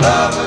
love.